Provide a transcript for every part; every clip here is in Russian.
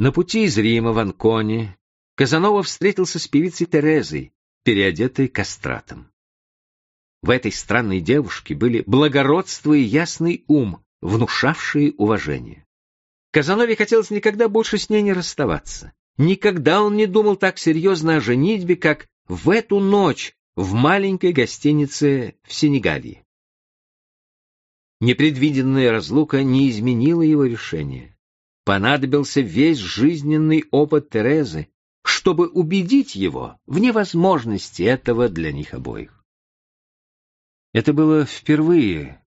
На пути из Рима в Анконе Казанова встретился с певицей Терезой, переодетой кастратом. В этой странной девушке были благородство и ясный ум, внушавшие уважение. Казанове хотелось никогда больше с ней не расставаться. Никогда он не думал так серьезно о женитьбе, как в эту ночь в маленькой гостинице в Сенегалии. Непредвиденная разлука не изменила его решение. Понадобился весь жизненный опыт Терезы, чтобы убедить его в невозможности этого для них обоих. Это было впервые,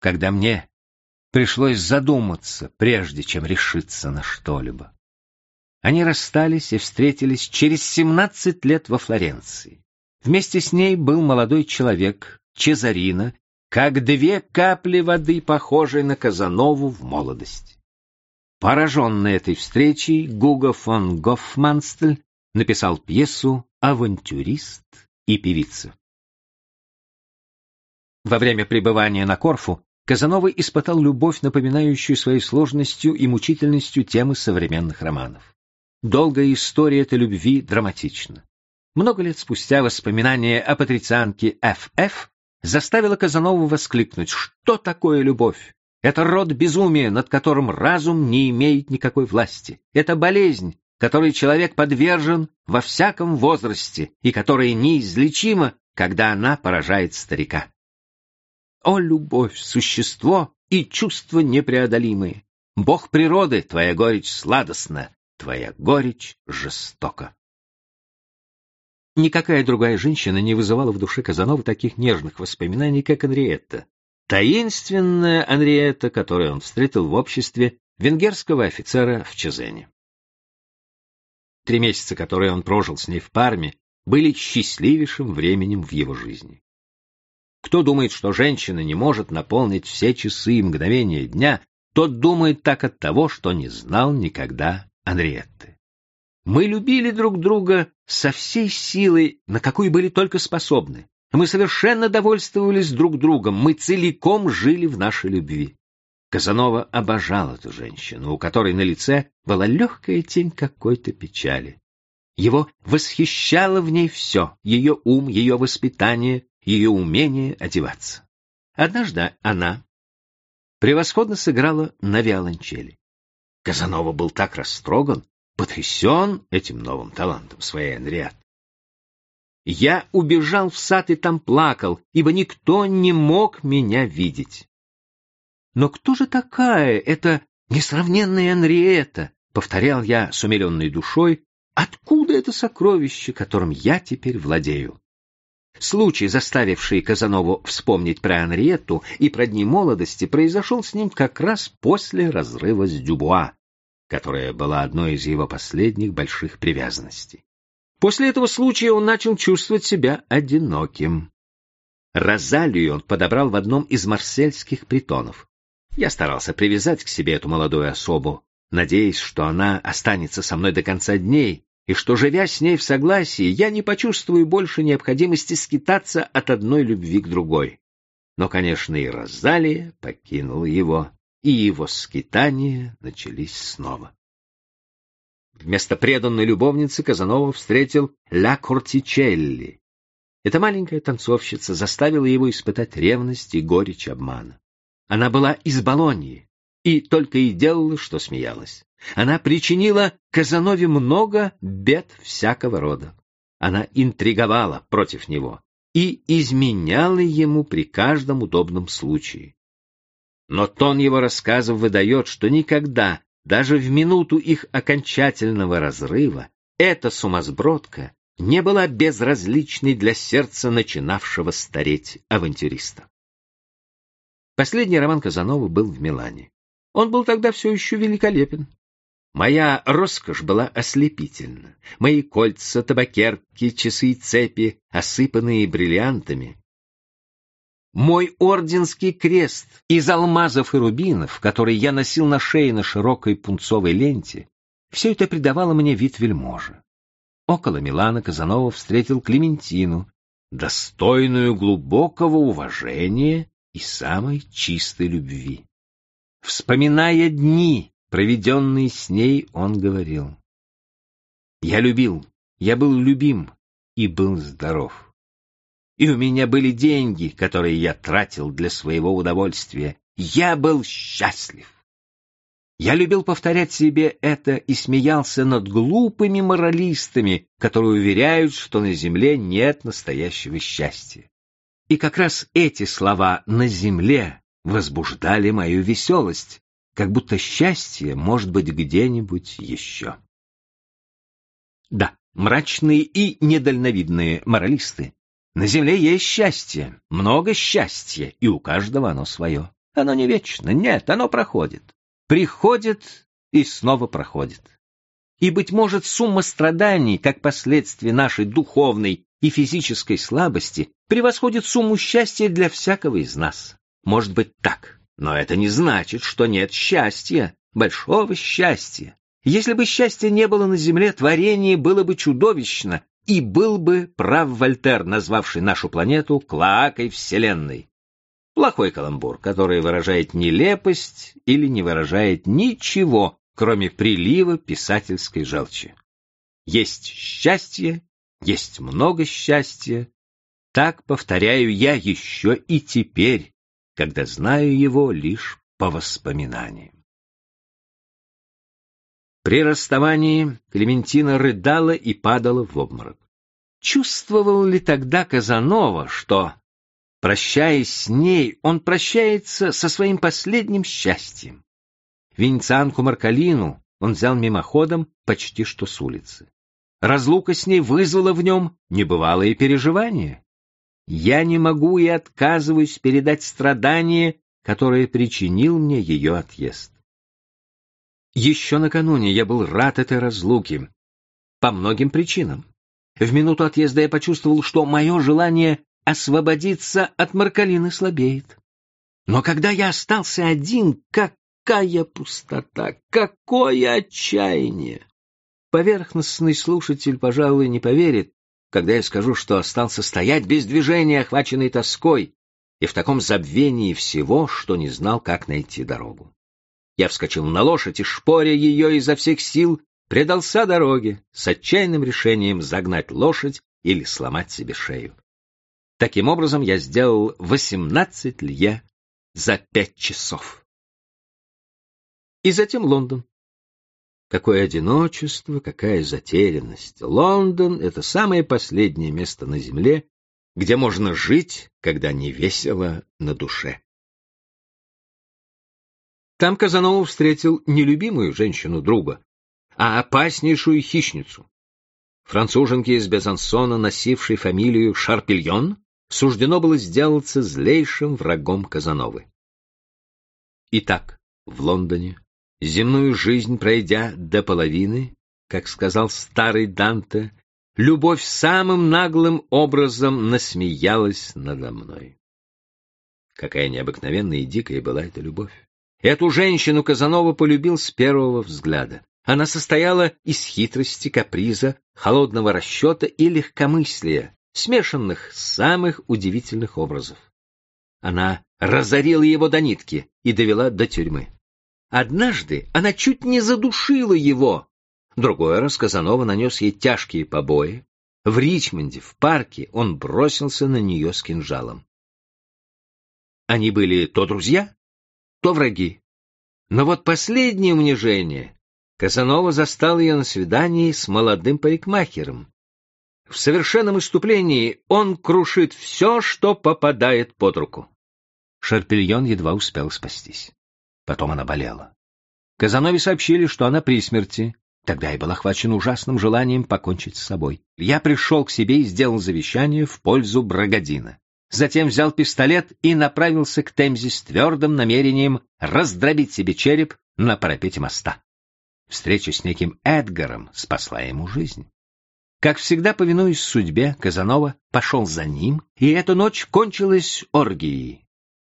когда мне пришлось задуматься, прежде чем решиться на что-либо. Они расстались и встретились через семнадцать лет во Флоренции. Вместе с ней был молодой человек, Чезарина, как две капли воды, похожие на Казанову в молодости. Пораженный этой встречей, Гуго фон Гофманстель написал пьесу «Авантюрист и певица». Во время пребывания на Корфу Казанова испытал любовь, напоминающую своей сложностью и мучительностью темы современных романов. Долгая история этой любви драматична. Много лет спустя воспоминание о патрицианке Ф.Ф. заставило Казанову воскликнуть «Что такое любовь? Это род безумия, над которым разум не имеет никакой власти. Это болезнь, которой человек подвержен во всяком возрасте и которая неизлечима, когда она поражает старика. О, любовь, существо и чувство непреодолимые! Бог природы, твоя горечь сладостна, твоя горечь жестока. Никакая другая женщина не вызывала в душе Казанова таких нежных воспоминаний, как Анриетта. Таинственная Анриетта, которую он встретил в обществе венгерского офицера в Чезене. Три месяца, которые он прожил с ней в Парме, были счастливейшим временем в его жизни. Кто думает, что женщина не может наполнить все часы и мгновения дня, тот думает так от того, что не знал никогда Анриетты. Мы любили друг друга со всей силой, на какую были только способны. Мы совершенно довольствовались друг другом, мы целиком жили в нашей любви. Казанова обожал эту женщину, у которой на лице была легкая тень какой-то печали. Его восхищало в ней все — ее ум, ее воспитание, ее умение одеваться. Однажды она превосходно сыграла на виолончели. Казанова был так растроган, потрясен этим новым талантом своей Анриат. Я убежал в сад и там плакал, ибо никто не мог меня видеть. Но кто же такая эта несравненная Анриета? Повторял я с умиленной душой, откуда это сокровище, которым я теперь владею? Случай, заставивший Казанову вспомнить про Анриетту и про дни молодости, произошел с ним как раз после разрыва с Дюбуа, которая была одной из его последних больших привязанностей. После этого случая он начал чувствовать себя одиноким. Розалию он подобрал в одном из марсельских притонов. Я старался привязать к себе эту молодую особу, надеясь, что она останется со мной до конца дней, и что, живя с ней в согласии, я не почувствую больше необходимости скитаться от одной любви к другой. Но, конечно, и Розалия покинула его, и его скитания начались снова. Вместо преданной любовницы Казанова встретил Ля Кортичелли. Эта маленькая танцовщица заставила его испытать ревность и горечь обмана. Она была из Болоньи и только и делала, что смеялась. Она причинила Казанове много бед всякого рода. Она интриговала против него и изменяла ему при каждом удобном случае. Но тон его рассказов выдает, что никогда, даже в минуту их окончательного разрыва, эта сумасбродка не была безразличной для сердца начинавшего стареть авантюриста. Последний роман Казанова был в Милане. Он был тогда все еще великолепен. Моя роскошь была ослепительна. Мои кольца, табакерки, часы и цепи, осыпанные бриллиантами. Мой орденский крест из алмазов и рубинов, который я носил на шее на широкой пунцовой ленте, все это придавало мне вид вельможи. Около Милана Казанова встретил Клементину, достойную глубокого уважения и самой чистой любви. Вспоминая дни, проведенный с ней, он говорил. Я любил, я был любим и был здоров. И у меня были деньги, которые я тратил для своего удовольствия. Я был счастлив. Я любил повторять себе это и смеялся над глупыми моралистами, которые уверяют, что на земле нет настоящего счастья. И как раз эти слова «на земле» возбуждали мою веселость, как будто счастье может быть где-нибудь еще. Да, мрачные и недальновидные моралисты. На земле есть счастье, много счастья, и у каждого оно свое. Оно не вечно, нет, оно проходит приходит и снова проходит. И, быть может, сумма страданий, как последствие нашей духовной и физической слабости, превосходит сумму счастья для всякого из нас. Может быть так, но это не значит, что нет счастья, большого счастья. Если бы счастья не было на земле, творение было бы чудовищно, и был бы прав Вольтер, назвавший нашу планету клоакой Вселенной. Плохой каламбур, который выражает нелепость или не выражает ничего, кроме прилива писательской желчи. Есть счастье, есть много счастья. Так повторяю я еще и теперь, когда знаю его лишь по воспоминаниям. При расставании Клементина рыдала и падала в обморок. Чувствовал ли тогда Казанова, что Прощаясь с ней, он прощается со своим последним счастьем. Венецианку Маркалину он взял мимоходом почти что с улицы. Разлука с ней вызвала в нем небывалые переживания. Я не могу и отказываюсь передать страдания, которое причинил мне ее отъезд. Еще накануне я был рад этой разлуке, по многим причинам. В минуту отъезда я почувствовал, что мое желание освободиться от Маркалины слабеет. Но когда я остался один, какая пустота, какое отчаяние! Поверхностный слушатель, пожалуй, не поверит, когда я скажу, что остался стоять без движения, охваченный тоской, и в таком забвении всего, что не знал, как найти дорогу. Я вскочил на лошадь и, шпоря ее изо всех сил, предался дороге с отчаянным решением загнать лошадь или сломать себе шею. Таким образом, я сделал 18 лье за пять часов. И затем Лондон. Какое одиночество, какая затерянность. Лондон — это самое последнее место на земле, где можно жить, когда не весело на душе. Там Казанова встретил не любимую женщину друга, а опаснейшую хищницу. Француженки из Безансона, носившей фамилию Шарпильон, суждено было сделаться злейшим врагом Казановы. Итак, в Лондоне, земную жизнь пройдя до половины, как сказал старый Данте, любовь самым наглым образом насмеялась надо мной. Какая необыкновенная и дикая была эта любовь. Эту женщину Казанова полюбил с первого взгляда. Она состояла из хитрости, каприза, холодного расчета и легкомыслия, смешанных самых удивительных образов. Она разорила его до нитки и довела до тюрьмы. Однажды она чуть не задушила его. Другой раз Казанова нанес ей тяжкие побои. В Ричмонде, в парке, он бросился на нее с кинжалом. Они были то друзья, то враги. Но вот последнее унижение Казанова застал ее на свидании с молодым парикмахером, в совершенном иступлении он крушит все, что попадает под руку. Шарпельон едва успел спастись. Потом она болела. Казанове сообщили, что она при смерти. Тогда я был охвачен ужасным желанием покончить с собой. Я пришел к себе и сделал завещание в пользу Брагодина. Затем взял пистолет и направился к Темзе с твердым намерением раздробить себе череп на парапете моста. Встреча с неким Эдгаром спасла ему жизнь. Как всегда, повинуясь судьбе, Казанова пошел за ним, и эта ночь кончилась оргией.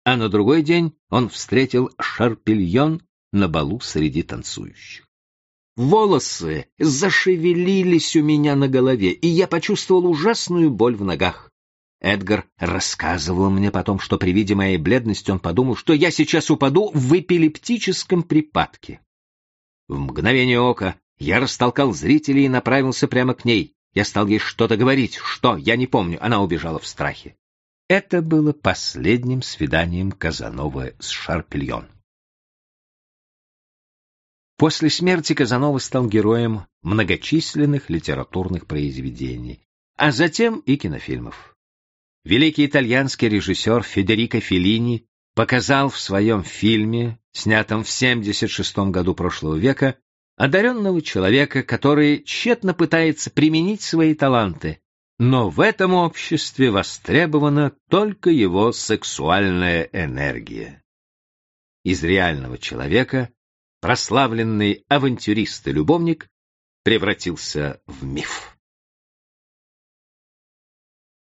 А на другой день он встретил Шарпельон на балу среди танцующих. Волосы зашевелились у меня на голове, и я почувствовал ужасную боль в ногах. Эдгар рассказывал мне потом, что при виде моей бледности он подумал, что я сейчас упаду в эпилептическом припадке. В мгновение ока я растолкал зрителей и направился прямо к ней. Я стал ей что-то говорить. Что? Я не помню. Она убежала в страхе. Это было последним свиданием Казанова с Шарпельон. После смерти Казанова стал героем многочисленных литературных произведений, а затем и кинофильмов. Великий итальянский режиссер Федерико Феллини показал в своем фильме, снятом в 76 году прошлого века, одаренного человека, который тщетно пытается применить свои таланты, но в этом обществе востребована только его сексуальная энергия. Из реального человека прославленный авантюрист и любовник превратился в миф.